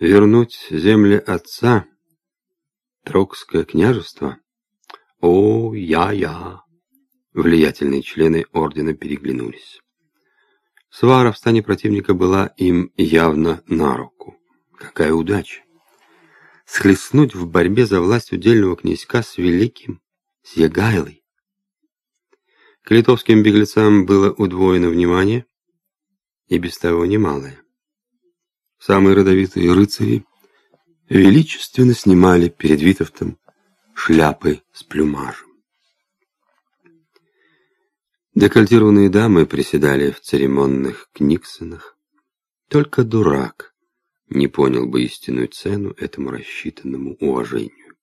Вернуть земли отца, Трокское княжество? О, я-я! Влиятельные члены ордена переглянулись. Свара в стане противника была им явно на руку. Какая удача! Схлестнуть в борьбе за власть удельного князька с великим, с Ягайлой. К литовским беглецам было удвоено внимание, и без того немалое. Самые родовитые рыцари величественно снимали перед Витовтом шляпы с плюмажем. Декольтированные дамы приседали в церемонных книксонах. Только дурак не понял бы истинную цену этому рассчитанному уважению.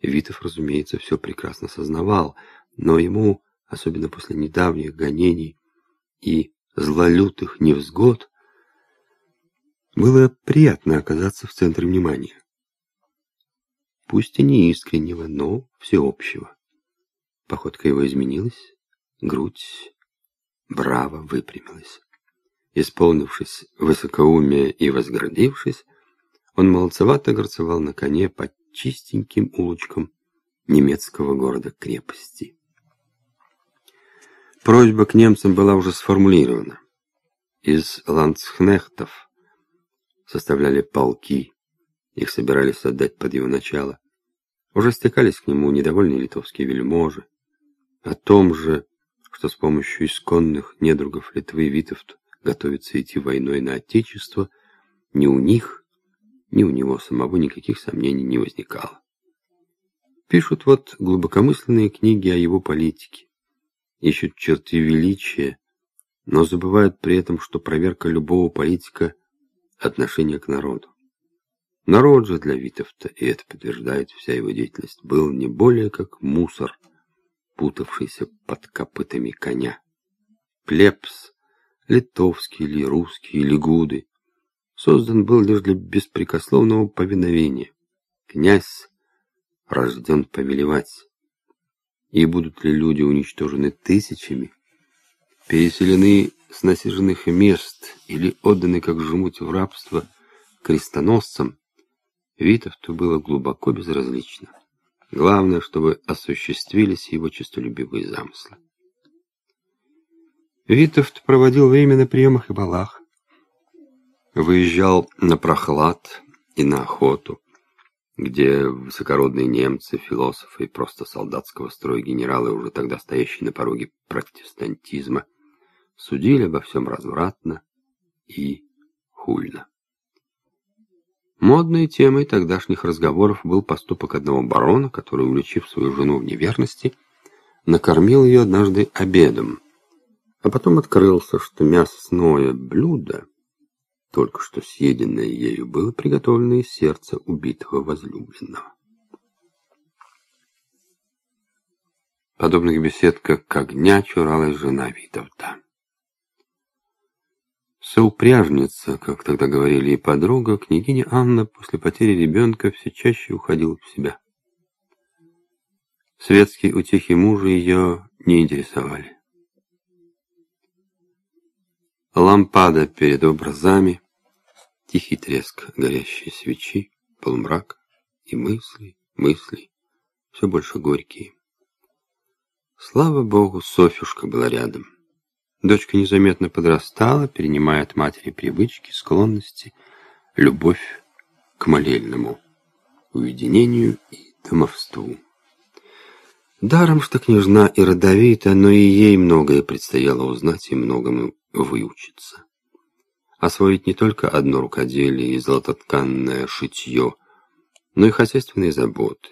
Витов, разумеется, все прекрасно сознавал, но ему, особенно после недавних гонений и злолютых невзгод, было приятно оказаться в центре внимания. Пусть и не искреннего, но всеобщего. Походка его изменилась, грудь браво выпрямилась. Исполнившись высокоумия и возгордившись, он молодцевато горцевал на коне по чистеньким улочкам немецкого города-крепости. Просьба к немцам была уже сформулирована. Из ландсхнехтов составляли полки, их собирались отдать под его начало. Уже стекались к нему недовольные литовские вельможи. О том же, что с помощью исконных недругов Литвы Витовт готовится идти войной на Отечество, ни у них, ни у него самого никаких сомнений не возникало. Пишут вот глубокомысленные книги о его политике, ищут черты величия, но забывают при этом, что проверка любого политика – отношение к народу. Народ же для Витовта, и это подтверждает вся его деятельность, был не более как мусор, путавшийся под копытами коня. Плебс, литовский или русский или гуды, создан был лишь для беспрекословного повиновения. Князь рожден повелевать. И будут ли люди уничтожены тысячами, переселены с насиженных мест или отданы как жмуть в рабство крестоносцам, Витовту было глубоко безразлично. Главное, чтобы осуществились его честолюбивые замыслы. Витовт проводил время на приемах и балах. Выезжал на прохлад и на охоту, где высокородные немцы, философы и просто солдатского строя генералы, уже тогда стоящие на пороге протестантизма, судили обо всем развратно и хульно. Модной темой тогдашних разговоров был поступок одного барона, который, уличив свою жену в неверности, накормил ее однажды обедом, а потом открылся, что мясное блюдо, только что съеденное ею, было приготовлено из сердца убитого возлюбленного. Подобных бесед, как огня, чуралась жена Витовта. Соупряжница, как тогда говорили и подруга, княгиня Анна после потери ребенка все чаще уходила в себя. Светские утехи мужа ее не интересовали. Лампада перед образами, тихий треск горящей свечи, полумрак и мысли, мысли, все больше горькие. Слава Богу, Софюшка была рядом. Дочка незаметно подрастала, перенимая от матери привычки, склонности, любовь к молельному уединению и домовству. Даром, что княжна и родовита, но и ей многое предстояло узнать и многому выучиться. Освоить не только одно рукоделие и золототканное шитье, но и хозяйственные заботы.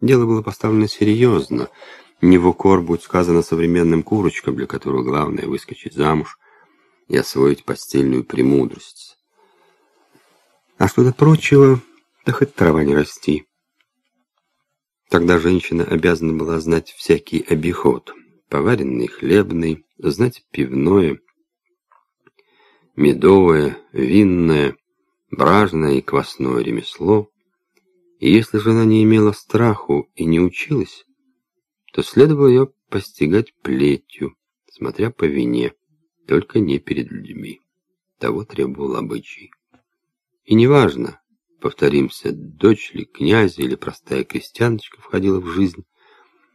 Дело было поставлено серьезно, не в укор будь сказано современным курочкам, для которых главное выскочить замуж и освоить постельную премудрость. А что до прочего, да хоть трава не расти. Тогда женщина обязана была знать всякий обиход, поваренный, хлебный, знать пивное, медовое, винное, бражное и квасное ремесло. И если жена не имела страху и не училась, то следовало ее постигать плетью, смотря по вине, только не перед людьми. Того требовал обычай. И неважно, повторимся, дочь ли князя или простая крестьяночка входила в жизнь